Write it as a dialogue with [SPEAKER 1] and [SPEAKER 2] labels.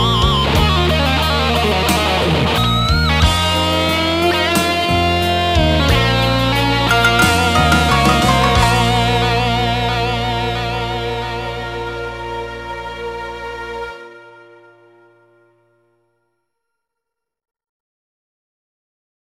[SPEAKER 1] Oh.